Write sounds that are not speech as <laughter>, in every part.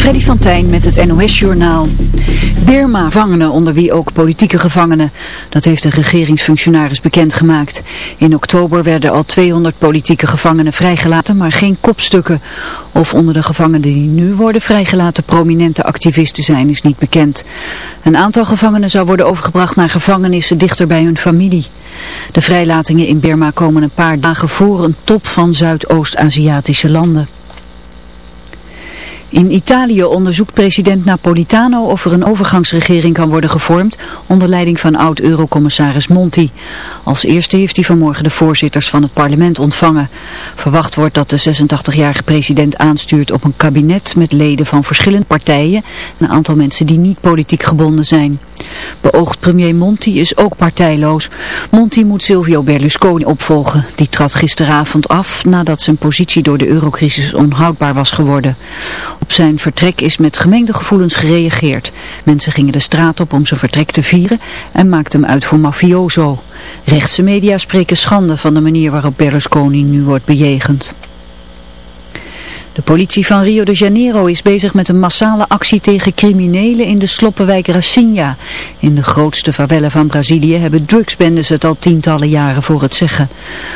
Freddy van Tijn met het NOS-journaal. Birma gevangenen onder wie ook politieke gevangenen. Dat heeft een regeringsfunctionaris bekendgemaakt. In oktober werden al 200 politieke gevangenen vrijgelaten, maar geen kopstukken. Of onder de gevangenen die nu worden vrijgelaten prominente activisten zijn, is niet bekend. Een aantal gevangenen zou worden overgebracht naar gevangenissen dichter bij hun familie. De vrijlatingen in Birma komen een paar dagen voor een top van Zuidoost-Aziatische landen. In Italië onderzoekt president Napolitano of er een overgangsregering kan worden gevormd onder leiding van oud-eurocommissaris Monti. Als eerste heeft hij vanmorgen de voorzitters van het parlement ontvangen. Verwacht wordt dat de 86-jarige president aanstuurt op een kabinet met leden van verschillende partijen en een aantal mensen die niet politiek gebonden zijn. Beoogd premier Monti is ook partijloos. Monti moet Silvio Berlusconi opvolgen. Die trad gisteravond af nadat zijn positie door de eurocrisis onhoudbaar was geworden. Op zijn vertrek is met gemengde gevoelens gereageerd. Mensen gingen de straat op om zijn vertrek te vieren en maakten hem uit voor mafioso. Rechtse media spreken schande van de manier waarop Berlusconi nu wordt bejegend. De politie van Rio de Janeiro is bezig met een massale actie tegen criminelen in de sloppenwijk Racinha. In de grootste favela van Brazilië hebben drugsbendes het al tientallen jaren voor het zeggen.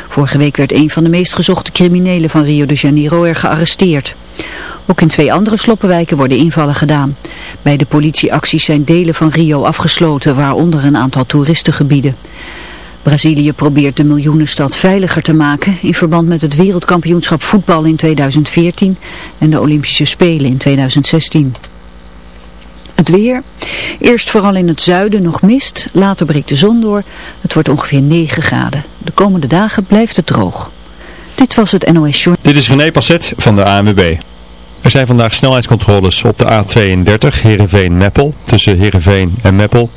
Vorige week werd een van de meest gezochte criminelen van Rio de Janeiro er gearresteerd. Ook in twee andere sloppenwijken worden invallen gedaan. Bij de politieacties zijn delen van Rio afgesloten, waaronder een aantal toeristengebieden. Brazilië probeert de miljoenenstad veiliger te maken in verband met het wereldkampioenschap voetbal in 2014 en de Olympische Spelen in 2016. Het weer. Eerst vooral in het zuiden nog mist, later breekt de zon door. Het wordt ongeveer 9 graden. De komende dagen blijft het droog. Dit was het NOS Short. Dit is René Passet van de ANWB. Er zijn vandaag snelheidscontroles op de A32 Heerenveen-Meppel tussen Heerenveen en Meppel.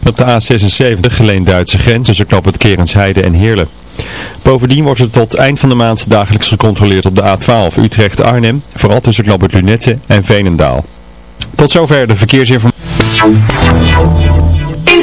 En op de A76 Geleen-Duitse grens tussen knop het Kerensheide en Heerlen. Bovendien wordt er tot eind van de maand dagelijks gecontroleerd op de A12 Utrecht-Arnhem, vooral tussen knop het Lunette en Veenendaal. Tot zover de verkeersinformatie. In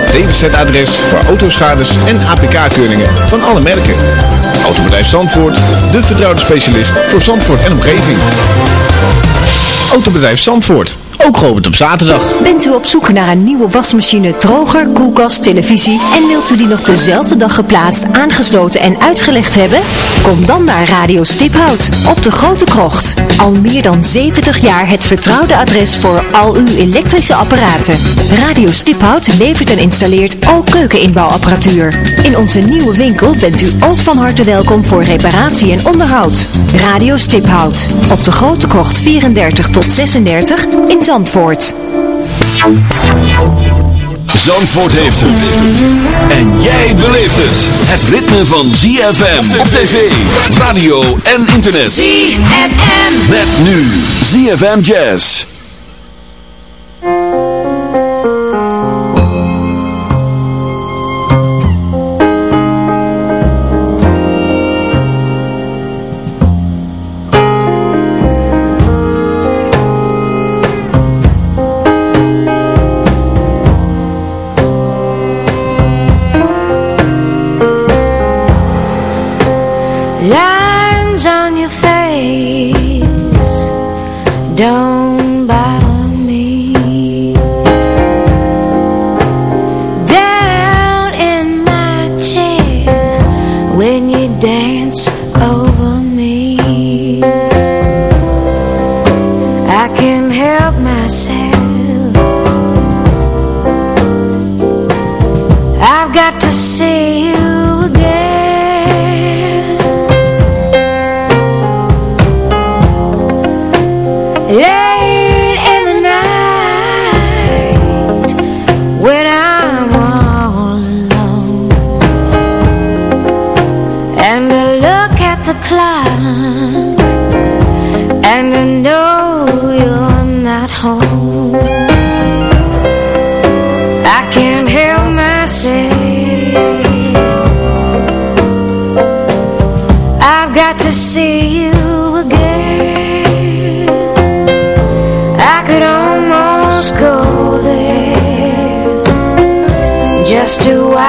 DWZ-adres voor autoschades en APK-keuringen van alle merken. Autobedrijf Zandvoort, de vertrouwde specialist voor Zandvoort en omgeving. Autobedrijf Zandvoort. Ook geopend op zaterdag. Bent u op zoek naar een nieuwe wasmachine, droger, koelkast, televisie en wilt u die nog dezelfde dag geplaatst, aangesloten en uitgelegd hebben? Kom dan naar Radio Stiphout op de Grote Krocht. Al meer dan 70 jaar het vertrouwde adres voor al uw elektrische apparaten. Radio Stiphout levert en installeert ook keukeninbouwapparatuur. In onze nieuwe winkel bent u ook van harte welkom voor reparatie en onderhoud. Radio Stiphout op de Grote Krocht 34 tot 36 in Zandvoort. Zandvoort heeft het. En jij beleeft het. Het ritme van ZFM op tv, radio en internet. ZFM. Met nu ZFM Jazz.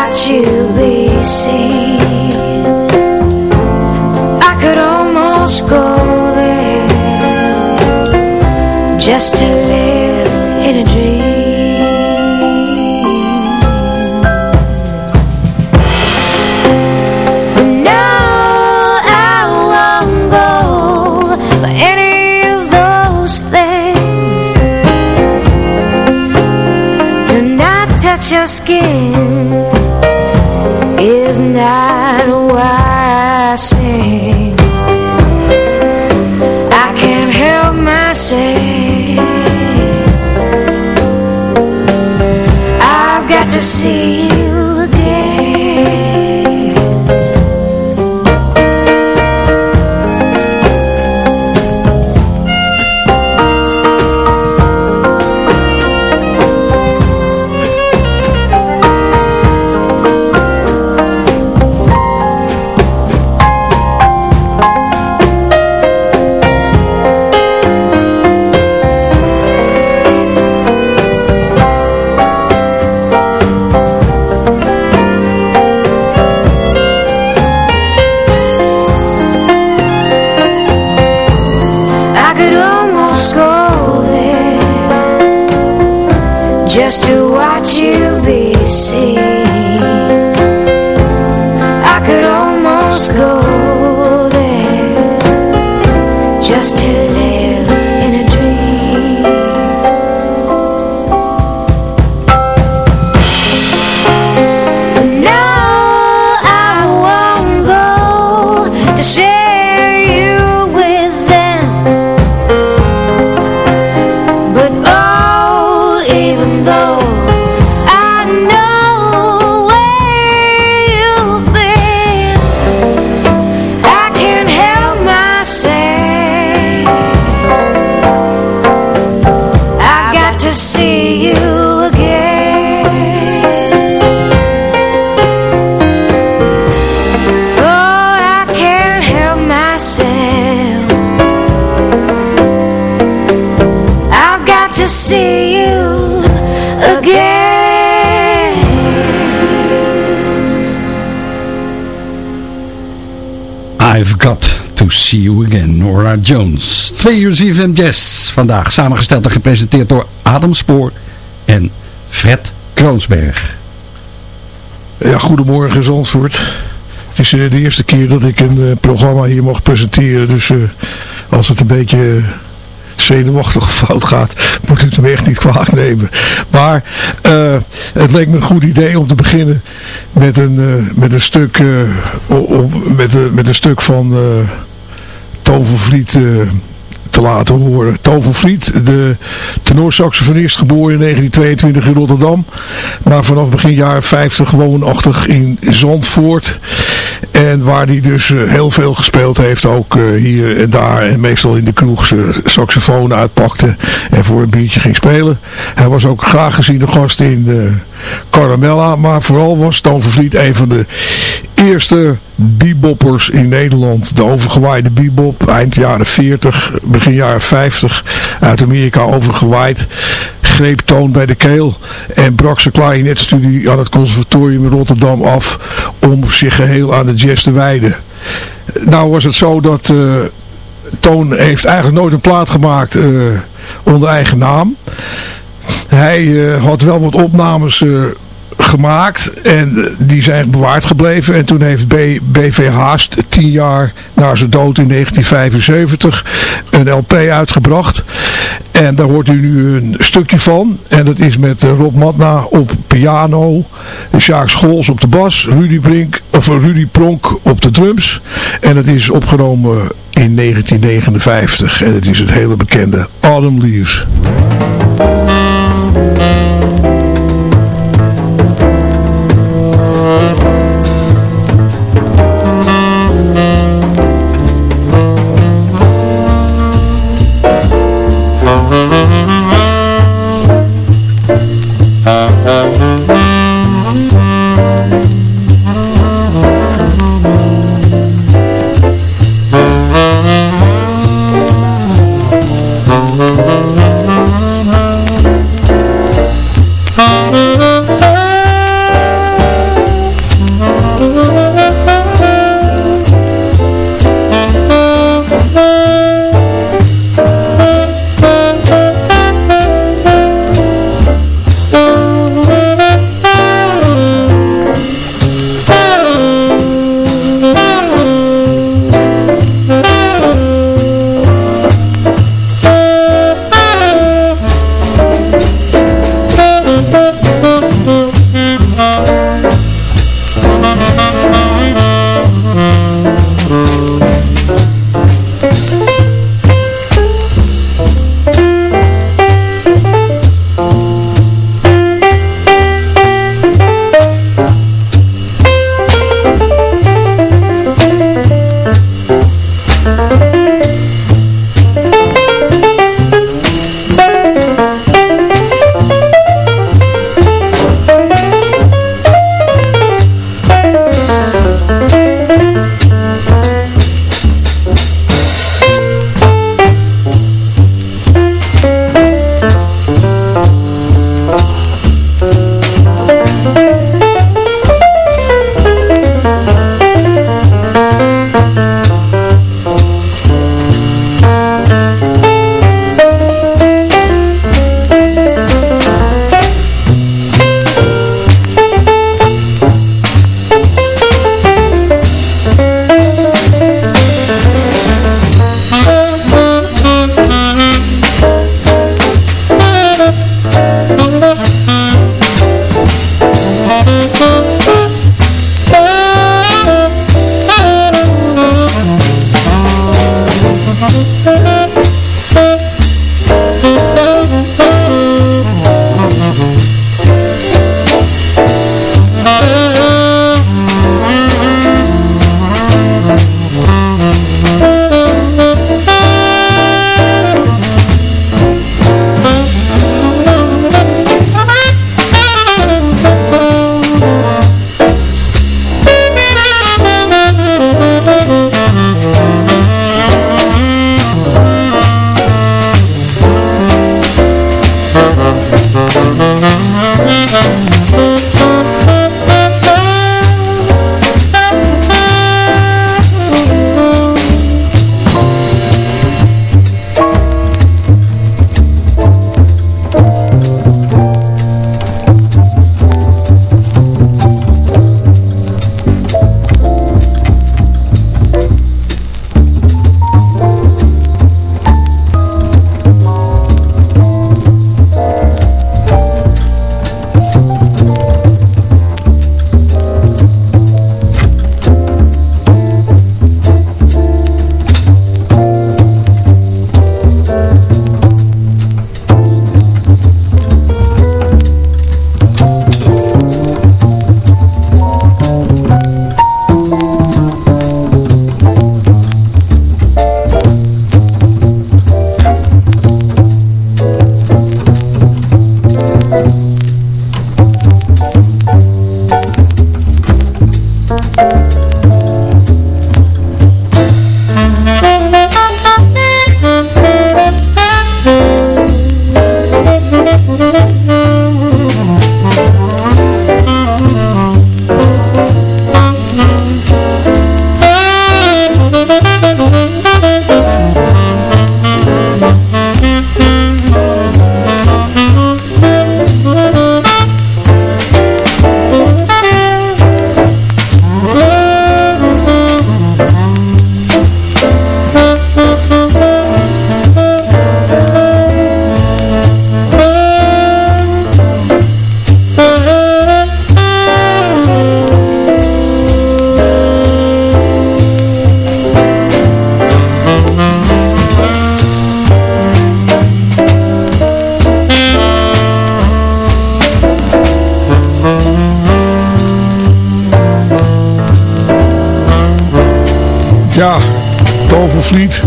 that you be seen. See you again, Nora Jones. Twee uur ZFM Jazz vandaag. Samengesteld en gepresenteerd door Adam Spoor en Fred Kroonsberg. Ja, goedemorgen Zandvoort. Het is eh, de eerste keer dat ik een eh, programma hier mag presenteren. Dus eh, als het een beetje zenuwachtig of fout gaat, moet u het me echt niet kwalijk nemen. Maar het leek me een goed idee om te beginnen met een, met een stuk, met, een- met een stuk van Tovervliet eh, te laten horen. Tovervliet, de tenorsaxofonist, geboren in 1922 in Rotterdam. Maar vanaf begin jaren 50 woonachtig in Zandvoort. En waar hij dus eh, heel veel gespeeld heeft, ook eh, hier en daar. En meestal in de kroeg saxofoon uitpakte en voor een biertje ging spelen. Hij was ook graag geziene gast in Caramella. Maar vooral was Toon Vervliet een van de eerste beboppers in Nederland. De overgewaaide bebop, eind jaren 40, begin jaren 50, uit Amerika overgewaaid. Greep Toon bij de keel en brak zijn klarinetstudie aan het conservatorium in Rotterdam af om zich geheel aan de jazz te wijden. Nou was het zo dat eh, Toon heeft eigenlijk nooit een plaat gemaakt eh, onder eigen naam. Hij eh, had wel wat opnames eh, gemaakt en eh, die zijn bewaard gebleven. En toen heeft BV Haast tien jaar na zijn dood in 1975 een LP uitgebracht. En daar hoort u nu een stukje van. En dat is met Rob Matna op piano, Sjaak Scholz op de bas, Rudy, Brink, of Rudy Pronk op de drums. En het is opgenomen in 1959. En het is het hele bekende Autumn Leaves. Van Vliet.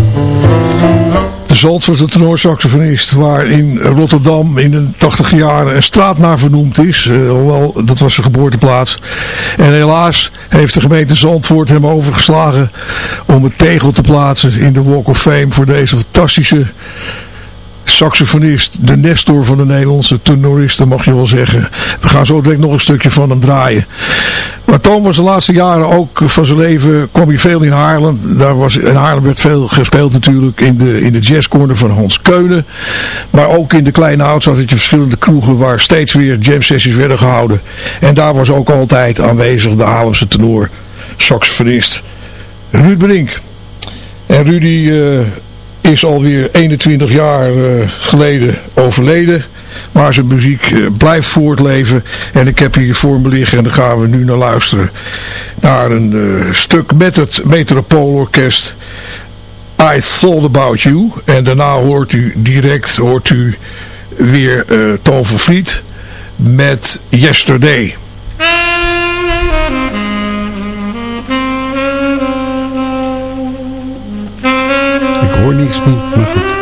De Zandvoortse tenorsaxofonist waar in Rotterdam in de 80 jaren een straat naar vernoemd is. Uh, hoewel, dat was zijn geboorteplaats. En helaas heeft de gemeente Zandvoort hem overgeslagen om een tegel te plaatsen in de Walk of Fame voor deze fantastische saxofonist, de Nestor van de Nederlandse tenoristen mag je wel zeggen. We gaan zo direct nog een stukje van hem draaien. Maar Toon was de laatste jaren ook van zijn leven, kwam hij veel in Haarlem. Daar was, in Haarlem werd veel gespeeld natuurlijk in de, in de jazzcorner van Hans Keunen. Maar ook in de kleine hout had je verschillende kroegen waar steeds weer jam sessies werden gehouden. En daar was ook altijd aanwezig de Haarlemse tenor, saxofonist Ruud Brink. En Rudy uh, is alweer 21 jaar uh, geleden overleden. Maar zijn muziek uh, blijft voortleven. En ik heb hier voor me liggen en daar gaan we nu naar luisteren. Naar een uh, stuk met het Metropoolorkest. I Thought About You. En daarna hoort u direct hoort u weer uh, Toon van Vliet met Yesterday. Hoor niks meer, maar goed.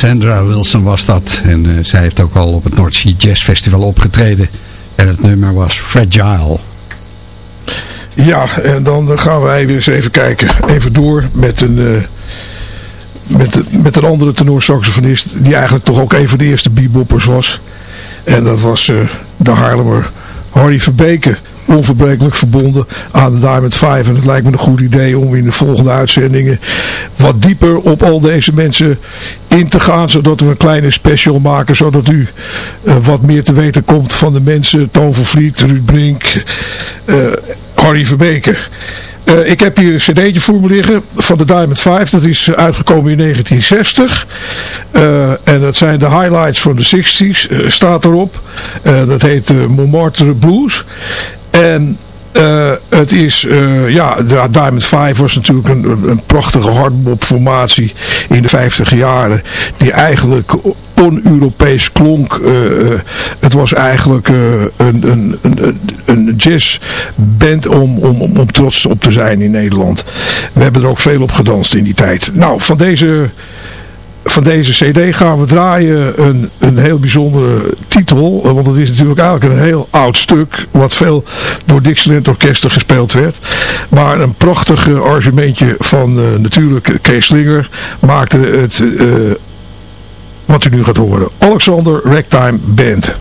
Cassandra Wilson was dat. En eh, zij heeft ook al op het North Sea Jazz Festival opgetreden. En het nummer was Fragile. Ja, en dan gaan wij weer eens even kijken. Even door met een, uh, met, met een andere tenorsaxofonist. Die eigenlijk toch ook een van de eerste beboppers was. En dat was uh, de Haarlemmer Harry Verbeke onverbrekelijk verbonden aan de Diamond 5. En het lijkt me een goed idee om in de volgende uitzendingen wat dieper op al deze mensen in te gaan. Zodat we een kleine special maken. Zodat u uh, wat meer te weten komt van de mensen. Toon van Vliet, Ruud Brink, uh, Harry Verbeke. Uh, ik heb hier een cd'tje voor me liggen van de Diamond 5. Dat is uitgekomen in 1960. Uh, en dat zijn de highlights van de 60s. Uh, staat erop. dat heet Montmartre Blues. En uh, het is, uh, ja, Diamond 5 was natuurlijk een, een prachtige hardbop formatie in de 50 jaren. Die eigenlijk on-Europees klonk. Uh, het was eigenlijk een, een, een, een jazzband om, om, om trots op te zijn in Nederland. We hebben er ook veel op gedanst in die tijd. Nou, van deze van deze cd gaan we draaien een, een heel bijzondere titel. Want het is natuurlijk eigenlijk een heel oud stuk. Wat veel door Dixieland Orkesten gespeeld werd. Maar een prachtig arrangementje van uh, natuurlijk Kees Slinger maakte het... Wat u nu gaat horen. Alexander Ragtime Band.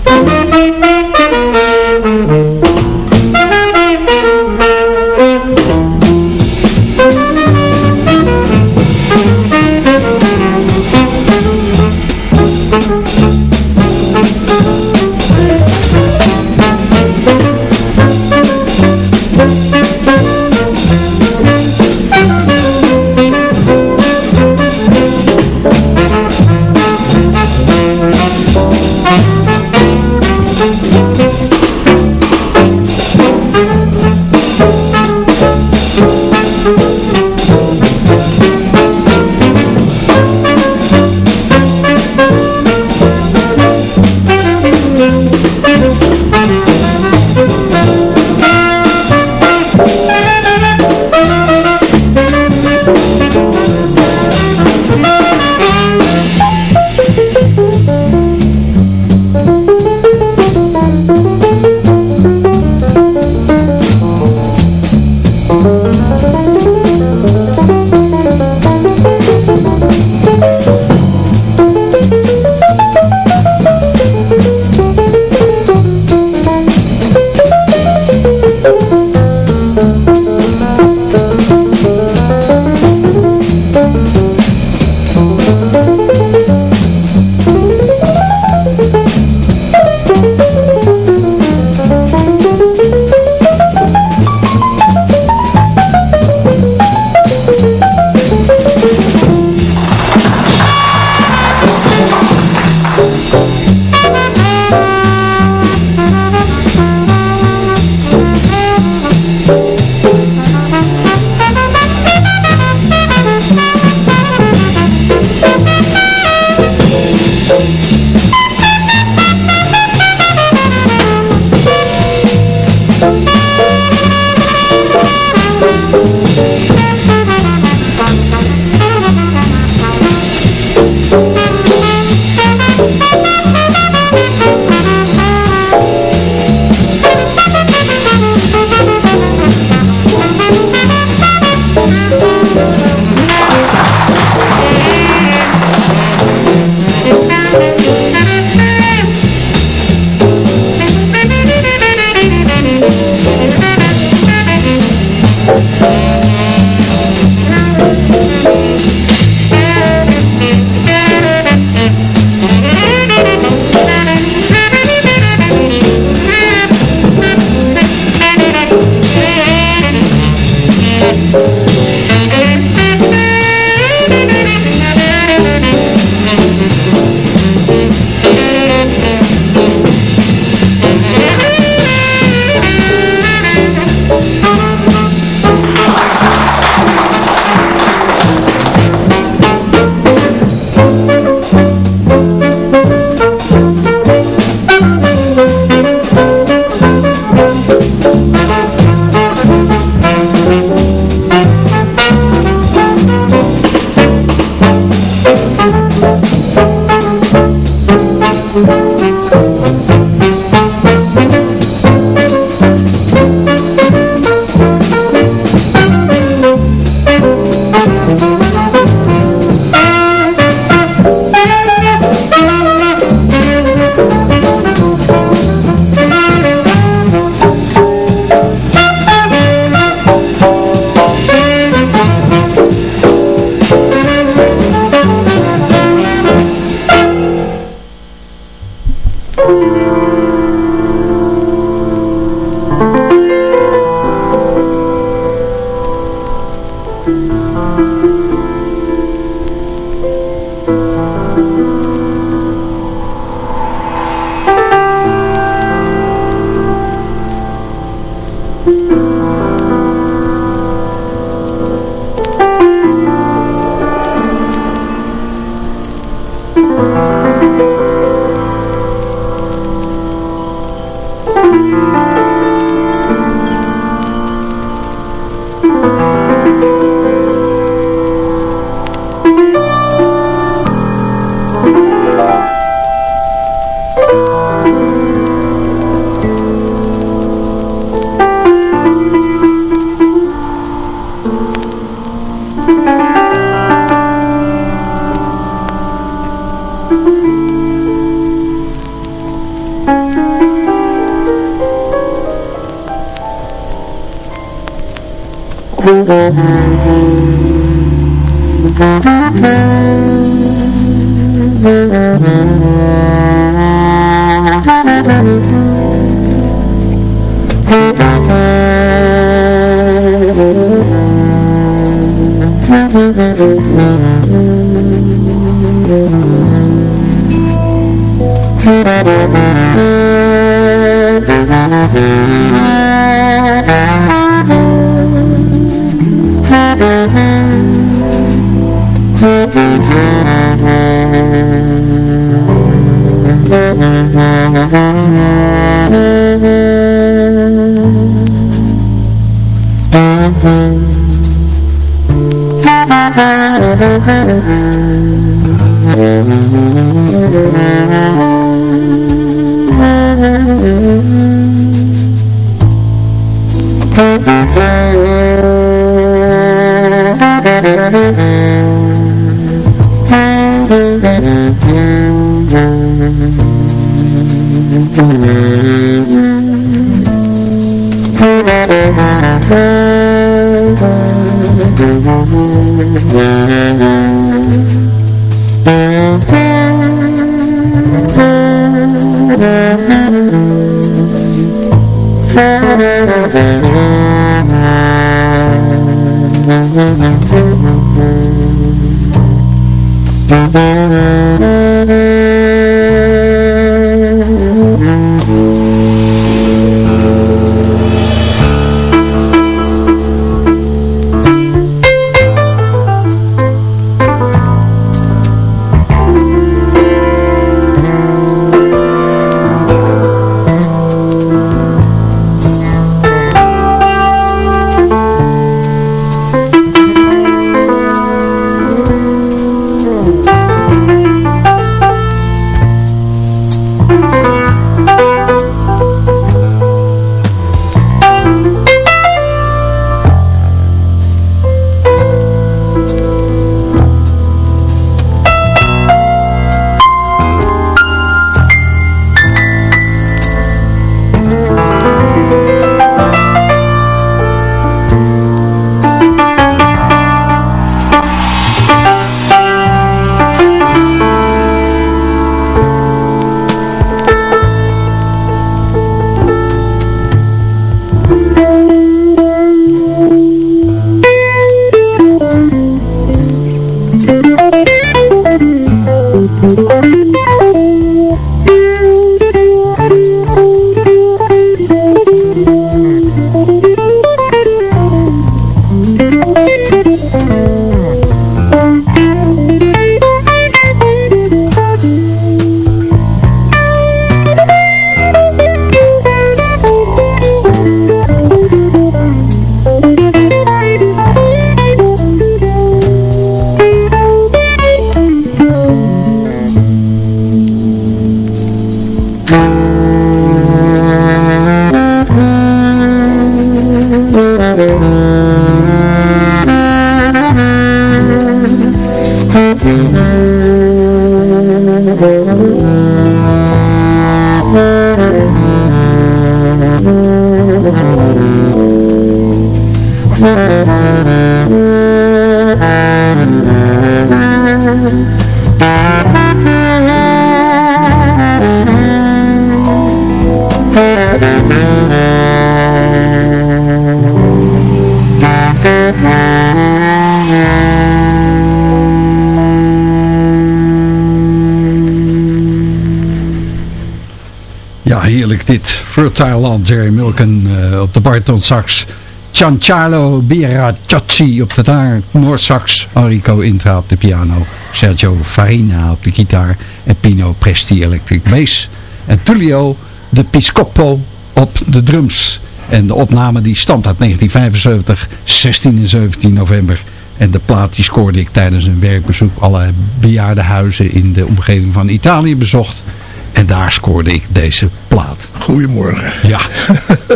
Jerry Milken uh, op de bariton sax. Giancarlo Biracciocci op de taart, Noordsax, Enrico Intra op de piano, Sergio Farina op de gitaar en Pino Presti electric bass. En Tullio de Piscopo op de drums. En de opname die stamt uit 1975, 16 en 17 november. En de plaat die scoorde ik tijdens een werkbezoek alle bejaardenhuizen in de omgeving van Italië bezocht. En daar scoorde ik deze plaat. Goedemorgen. Ja.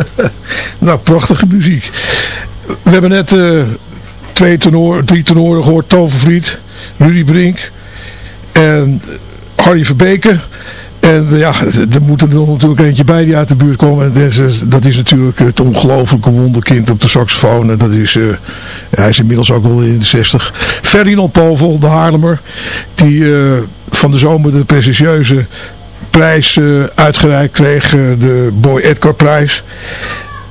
<laughs> nou, prachtige muziek. We hebben net uh, twee tenoren, drie tenoren gehoord. Tovervriet, Rudy Brink en Harry Verbeke. En ja, er moet er natuurlijk eentje bij die uit de buurt komen. En dat is, dat is natuurlijk het ongelofelijke wonderkind op de saxofoon. En dat is, uh, hij is inmiddels ook wel in de 60. Ferdinand Povel, de Haarlemmer. Die uh, van de zomer de prestigieuze prijs uitgereikt kreeg. de Boy Edgar prijs.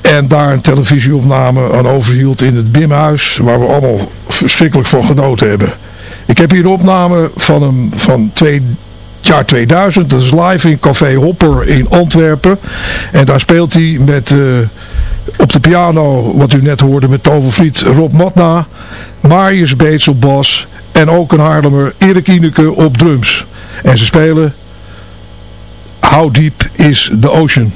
En daar een televisieopname aan overhield in het Bimhuis. Waar we allemaal verschrikkelijk van genoten hebben. Ik heb hier de opname van hem van twee jaar 2000. Dat is live in Café Hopper in Antwerpen. En daar speelt hij met uh, op de piano, wat u net hoorde met tovervriet Rob Matna. Marius Beets op bas. En ook een Haarlemmer Erik Ineke op drums. En ze spelen How Deep is the Ocean.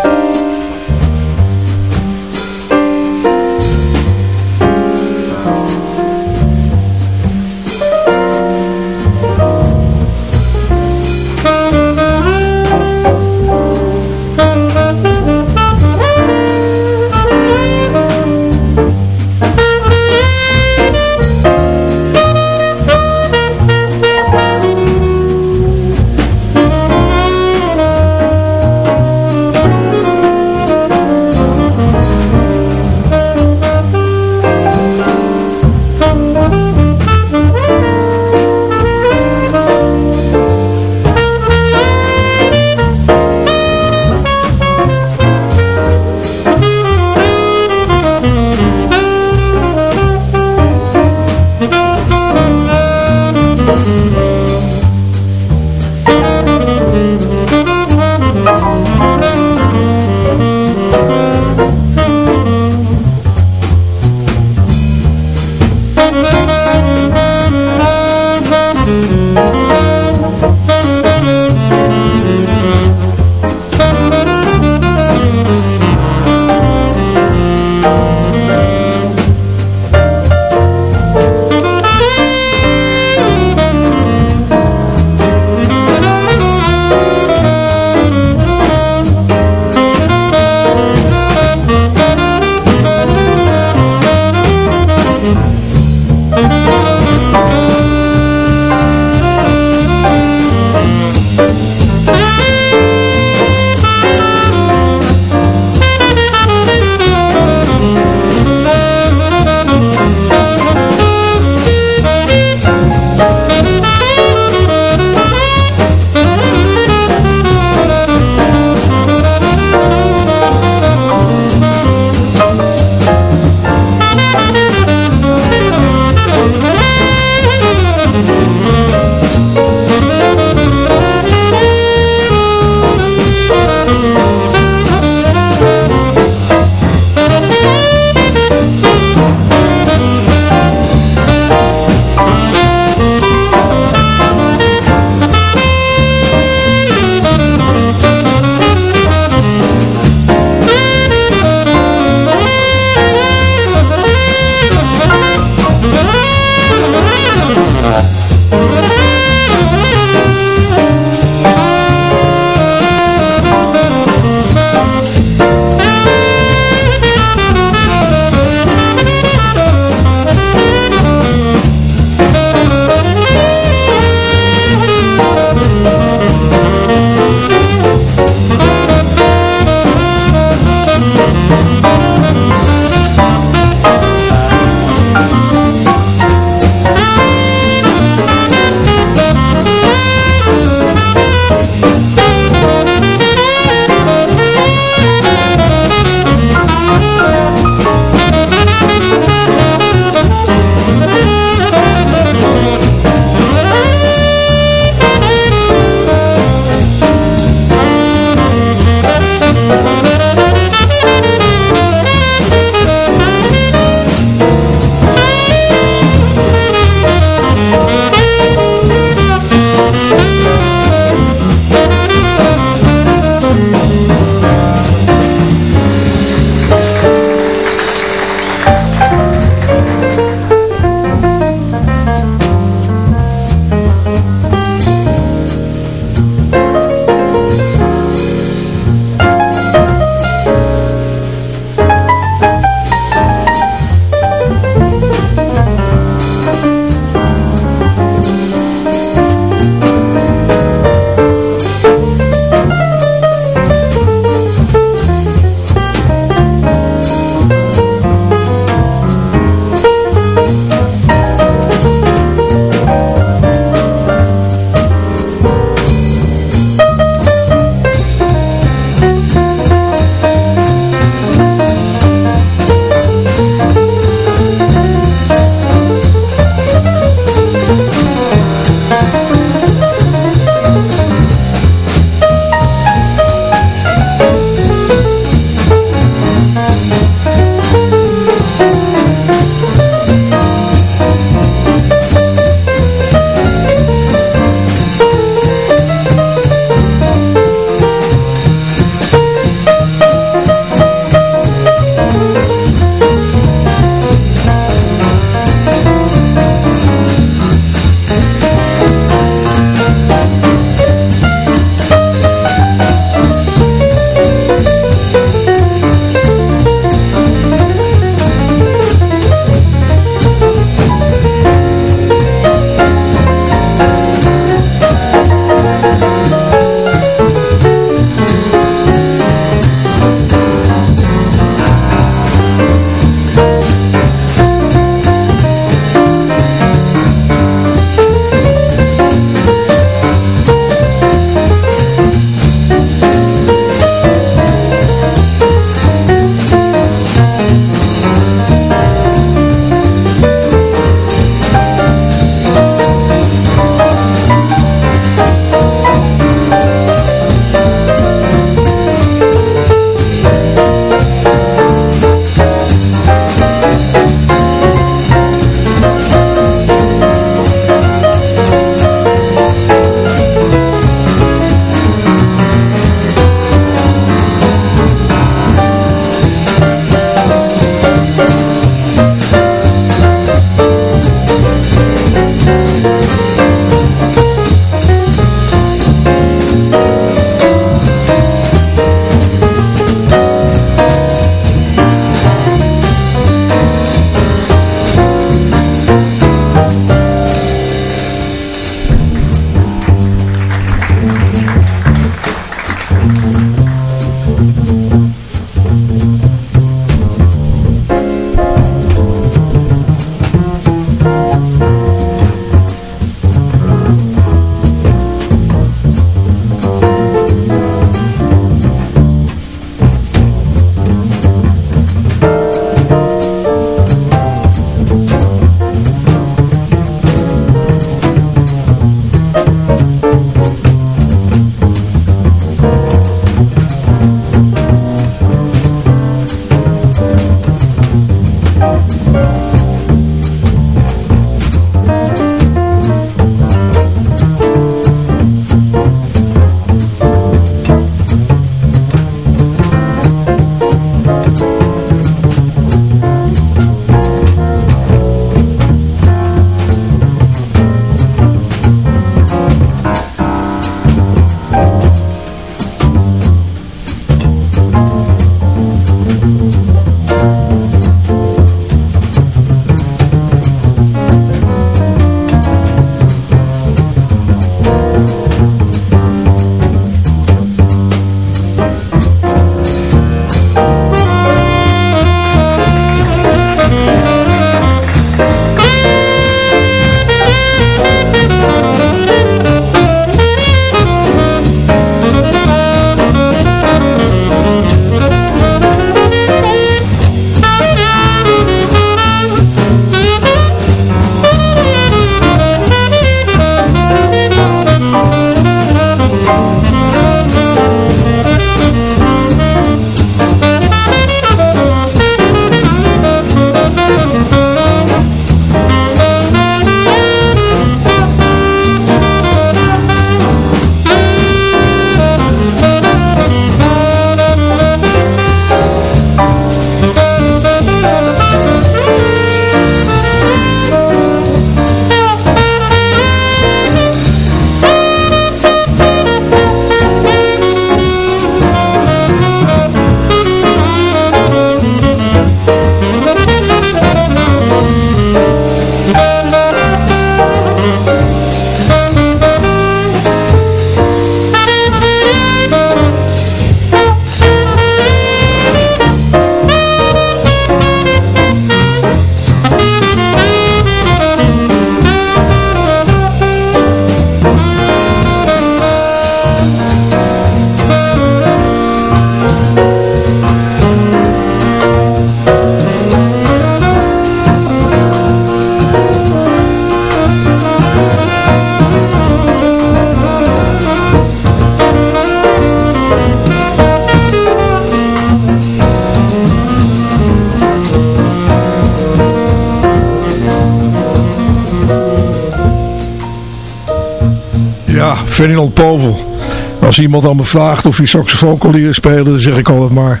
Ferdinand Povel. Als iemand aan me vraagt of hij saxofoon kon spelen, dan zeg ik altijd maar,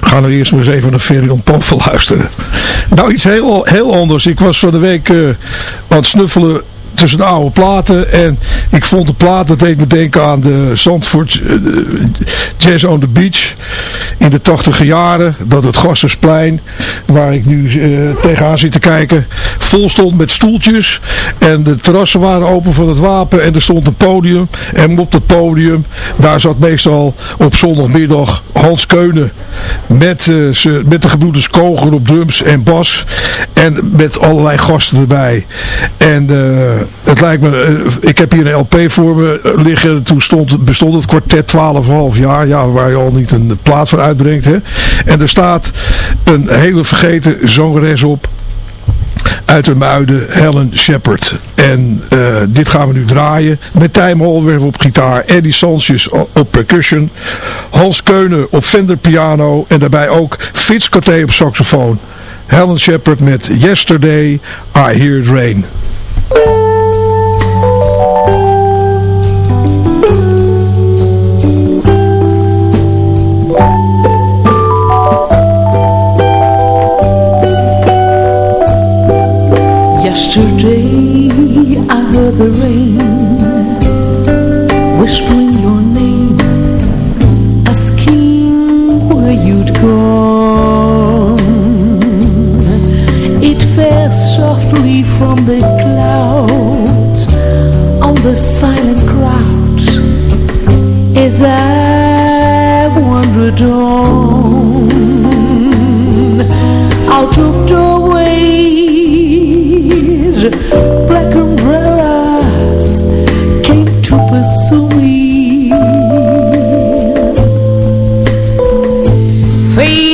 ga nou eerst maar eens even naar Ferdinand Povel luisteren. Nou, iets heel, heel anders. Ik was van de week uh, aan het snuffelen tussen de oude platen. En ik vond de plaat, dat deed me denken aan de Zandvoort uh, Jazz on the Beach. In de tachtige jaren. Dat het Gassersplein, waar ik nu uh, tegenaan zit te kijken, vol stond met stoeltjes. En de terrassen waren open van het wapen. En er stond een podium. En op dat podium, daar zat meestal op zondagmiddag Hans Keunen. Met, uh, met de gebroeders Koger op drums en bas. En met allerlei gasten erbij. En het lijkt me, ik heb hier een Voor me liggen. Toen stond, bestond het kwartet 12,5 jaar. Ja, waar je al niet een plaat voor uitbrengt. Hè? En er staat een hele vergeten zangeres op uit de muiden Helen Shepard. En uh, dit gaan we nu draaien. Met Tijm Holwerf op gitaar. Eddie Sanchez op percussion. Hans Keunen op Fender piano. En daarbij ook Fitz Coté op saxofoon. Helen Shepard met Yesterday I Hear It Rain. Yesterday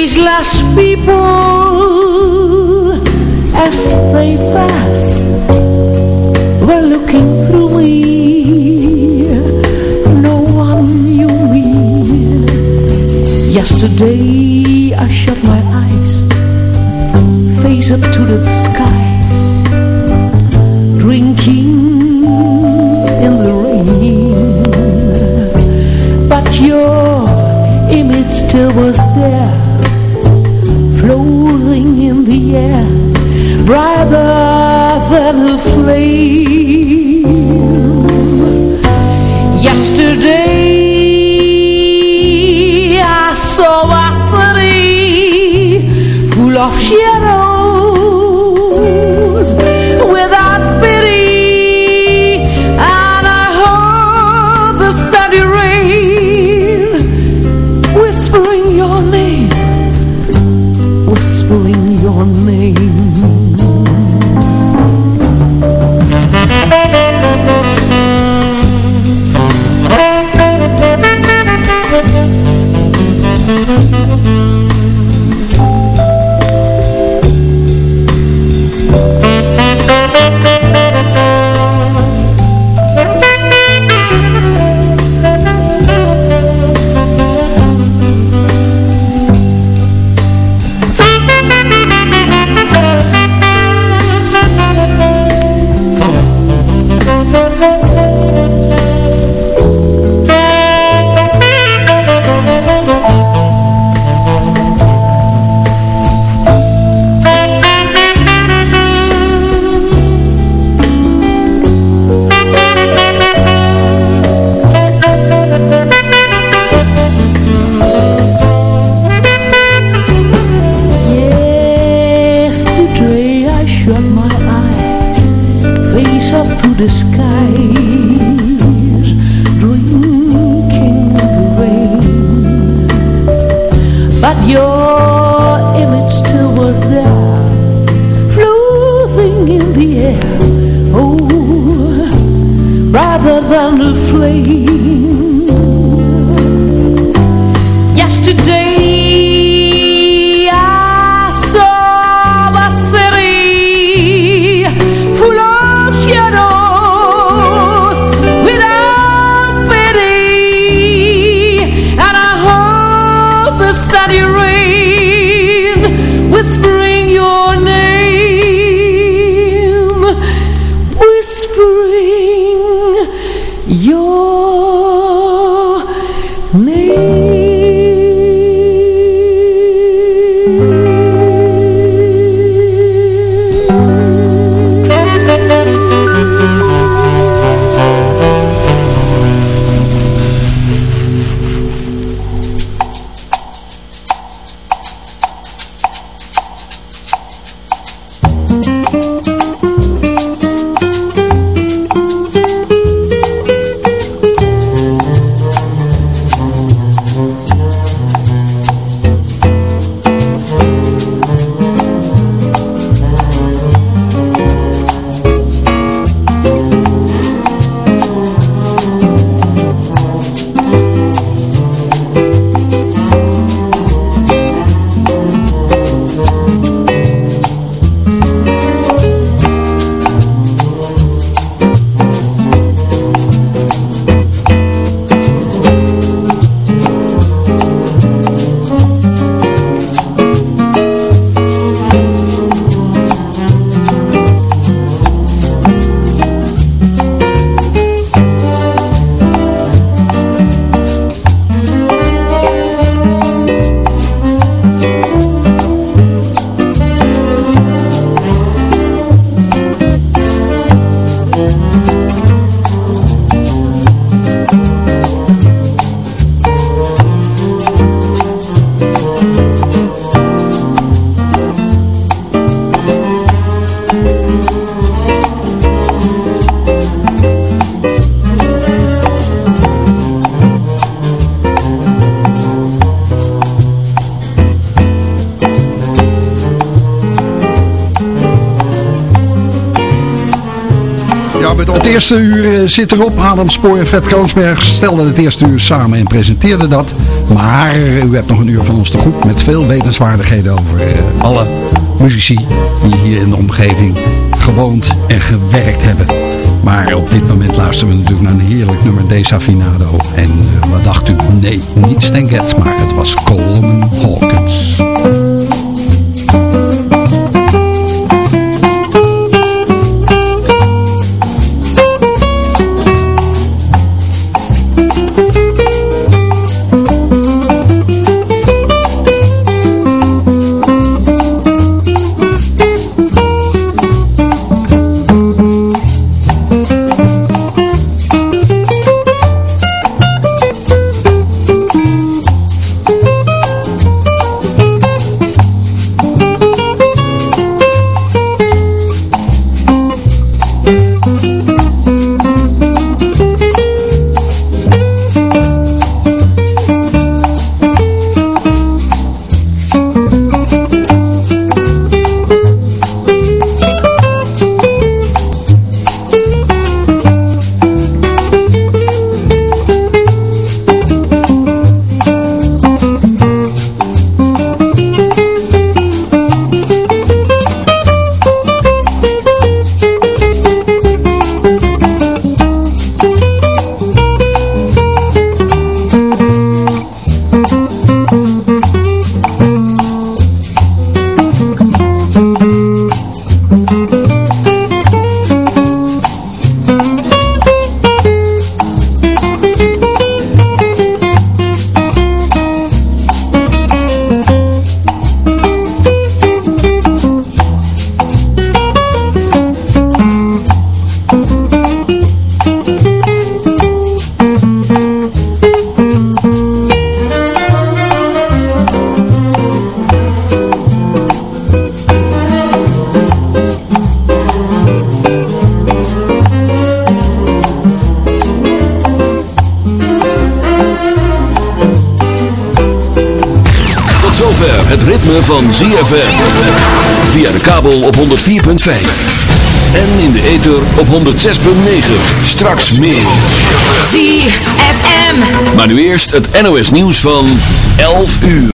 Faceless people, as they pass, were looking through me. No one knew me. Yesterday I shut my eyes, face up to the skies, drinking in the rain But your image still was than a flame. Yesterday I saw a Full of eerste uur eh, zit erop. Adam Spoor en Vet Kroonsberg stelden het eerste uur samen en presenteerden dat. Maar eh, u hebt nog een uur van ons te goed met veel wetenswaardigheden over eh, alle muzici die hier in de omgeving gewoond en gewerkt hebben. Maar op dit moment luisteren we natuurlijk naar een heerlijk nummer Desafinado. En wat dacht u? Nee, niet Stan Getz, maar het was Coleman Hawkins. 106.9. Straks meer. ZFM. Maar nu eerst het NOS nieuws van 11 uur.